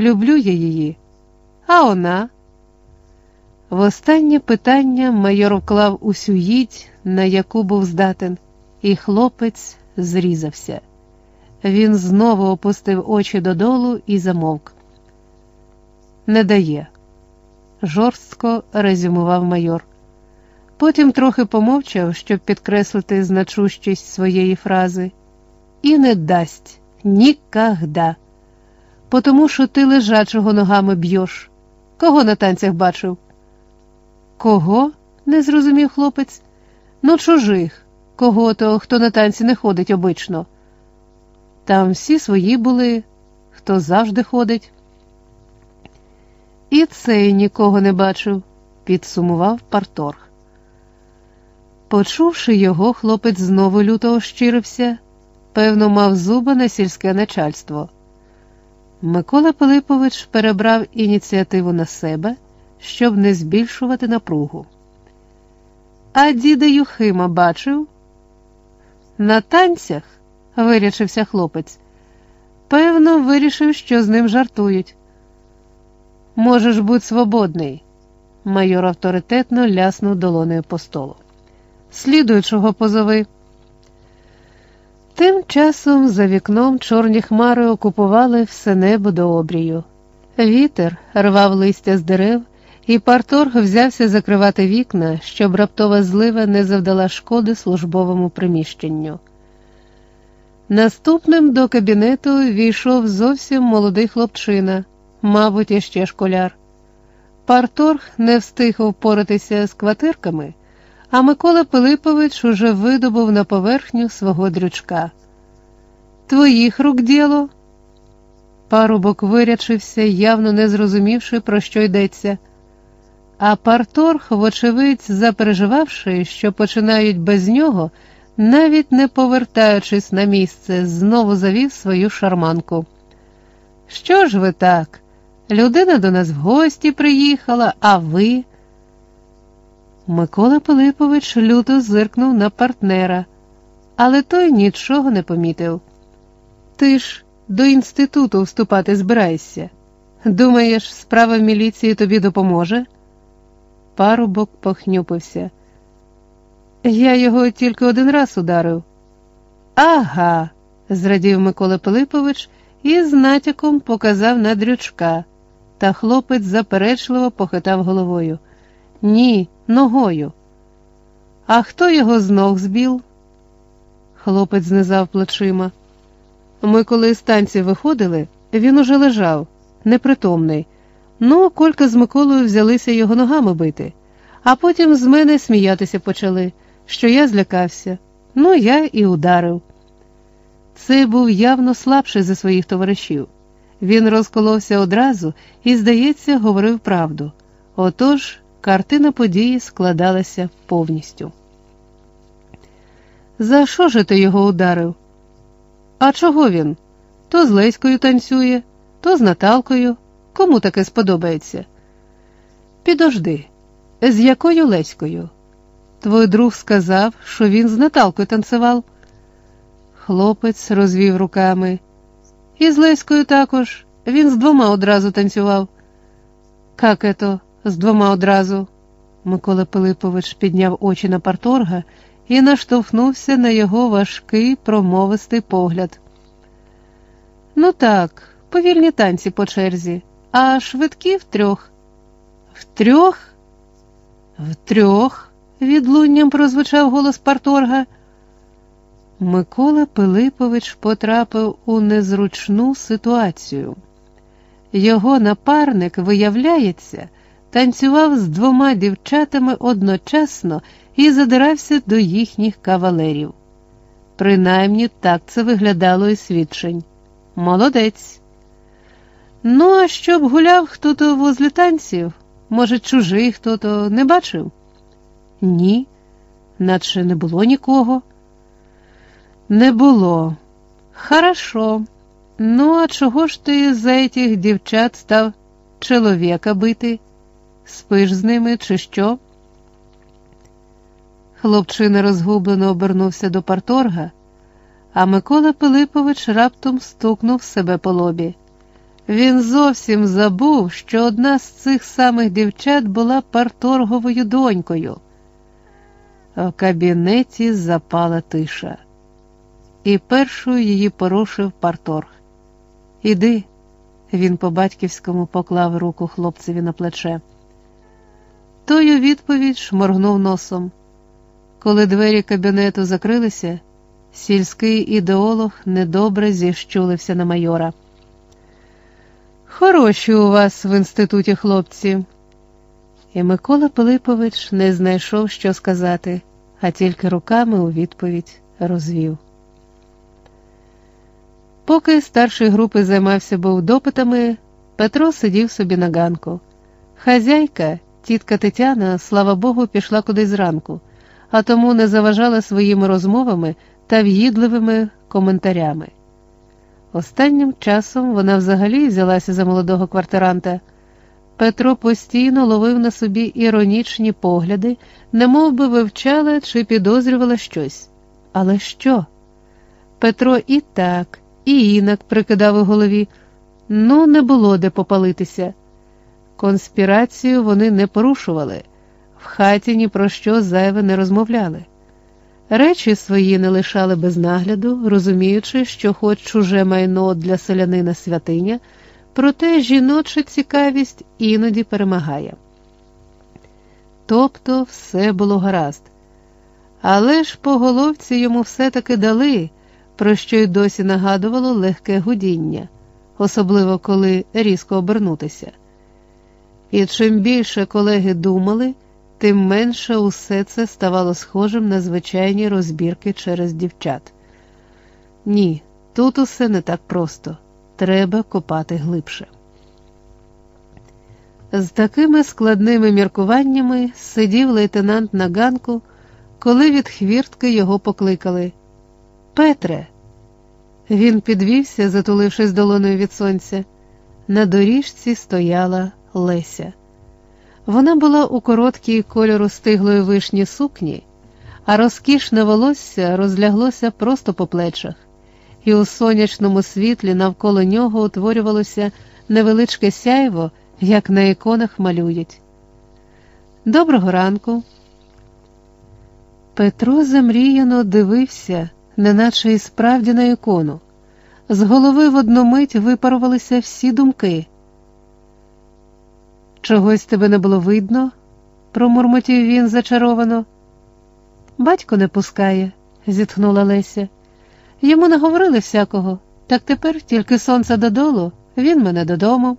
люблю я її, а вона. В останнє питання майор вклав усю їдь, на яку був здатен, і хлопець зрізався. Він знову опустив очі додолу і замовк. Не дає, жорстко резюмував майор. Потім трохи помовчав, щоб підкреслити значущість своєї фрази, і не дасть нікогда. Потому що ти лежачого ногами б'єш. Кого на танцях бачив? Кого? не зрозумів хлопець. Ну, чужих, кого то, хто на танці не ходить обично. Там всі свої були, хто завжди ходить. І цей нікого не бачив, підсумував Парторг. Почувши його, хлопець знову люто ощирився, певно, мав зуба на сільське начальство. Микола Пилипович перебрав ініціативу на себе, щоб не збільшувати напругу. А діда Юхима бачив? На танцях, вирячився хлопець. Певно, вирішив, що з ним жартують. Можеш бути свободний, майор авторитетно ляснув долоною по столу. Слідуючого позови. Тим часом за вікном чорні хмари окупували все небо до обрію. Вітер рвав листя з дерев, і парторг взявся закривати вікна, щоб раптова злива не завдала шкоди службовому приміщенню. Наступним до кабінету війшов зовсім молодий хлопчина, мабуть, іще школяр. Парторг не встиг впоратися з квартирками а Микола Пилипович уже видобув на поверхню свого дрючка. Твоїх рук діло? Парубок вирячився, явно не зрозумівши, про що йдеться. А парторг, вочевидь, запереживавши, що починають без нього, навіть не повертаючись на місце, знову завів свою шарманку. Що ж ви так? Людина до нас в гості приїхала, а ви. Микола Пилипович люто зиркнув на партнера, але той нічого не помітив. Ти ж до інституту вступати збираєшся. Думаєш, справа міліції тобі допоможе? Парубок похнюпився. Я його тільки один раз ударив. Ага, зрадів Микола Пилипович і з натяком показав на дрючка, та хлопець заперечливо похитав головою. Ні, ногою. А хто його з ног збіл? Хлопець знизав плечима. Ми, коли з станції виходили, він уже лежав, непритомний. Ну, Колька з Миколою взялися його ногами бити, а потім з мене сміятися почали, що я злякався. Ну, я і ударив. Цей був явно слабший за своїх товаришів. Він розколовся одразу і, здається, говорив правду. Отож, Картина події складалася повністю. За що ж ти його ударив? А чого він? То з Леською танцює, то з Наталкою. Кому таке сподобається? Підожди, з якою Леською? Твой друг сказав, що він з Наталкою танцював. Хлопець розвів руками. І з Леською також. Він з двома одразу танцював. Как ето? З двома одразу. Микола Пилипович підняв очі на парторга і наштовхнувся на його важкий промовистий погляд. Ну так, повільні танці по черзі, а швидкі втрьох. Втрьох? Втрьох? відлунням прозвучав голос парторга. Микола Пилипович потрапив у незручну ситуацію. Його напарник, виявляється, танцював з двома дівчатами одночасно і задирався до їхніх кавалерів. Принаймні так це виглядало і свідчень. Молодець. Ну, а щоб гуляв хто то возле танців, може, чужий хто то не бачив? Ні, наче не було нікого. Не було. Хорошо. Ну, а чого ж ти за этих дівчат став чоловіка бити? Спиш з ними, чи що? Хлопчина розгублено обернувся до парторга, а Микола Пилипович раптом стукнув себе по лобі. Він зовсім забув, що одна з цих самих дівчат була парторговою донькою. В кабінеті запала тиша, і першою її порушив парторг. Іди, він по батьківському поклав руку хлопцеві на плече. Той у відповідь шморгнув носом. Коли двері кабінету закрилися, сільський ідеолог недобре зіщулився на майора. Хороші у вас в інституті хлопці. І Микола Пилипович не знайшов, що сказати, а тільки руками у відповідь розвів. Поки старший групи займався був допитами, Петро сидів собі на ганку. Хазяйка, тітка Тетяна, слава Богу, пішла кудись зранку, а тому не заважала своїми розмовами та в'їдливими коментарями. Останнім часом вона взагалі взялася за молодого квартиранта. Петро постійно ловив на собі іронічні погляди, немов би вивчала чи підозрювала щось. Але що? Петро і так, і інак прикидав у голові ну, не було де попалитися. Конспірацію вони не порушували, в хаті ні про що зайве не розмовляли. Речі свої не лишали без нагляду, розуміючи, що хоч чуже майно для селянина святиня, проте жіноча цікавість іноді перемагає. Тобто все було гаразд. Але ж по головці йому все-таки дали, про що й досі нагадувало легке гудіння, особливо коли різко обернутися. І чим більше колеги думали, тим менше усе це ставало схожим на звичайні розбірки через дівчат. Ні, тут усе не так просто, треба копати глибше. З такими складними міркуваннями сидів лейтенант на ганку, коли від хвіртки його покликали Петре. Він підвівся, затулившись долоною від сонця. На доріжці стояла Леся. Вона була у короткій кольору стиглої вишні сукні, а розкішне волосся розляглося просто по плечах, і у сонячному світлі навколо нього утворювалося невеличке сяйво, як на іконах малюють. Доброго ранку. Петро замріяно дивився, неначе і справді на ікону. З голови в одну мить випарувалися всі думки. Чогось тебе не було видно, промурмотів він зачаровано. Батько не пускає, зітхнула Леся. Йому не говорили всякого, так тепер тільки сонце додолу, він мене додому.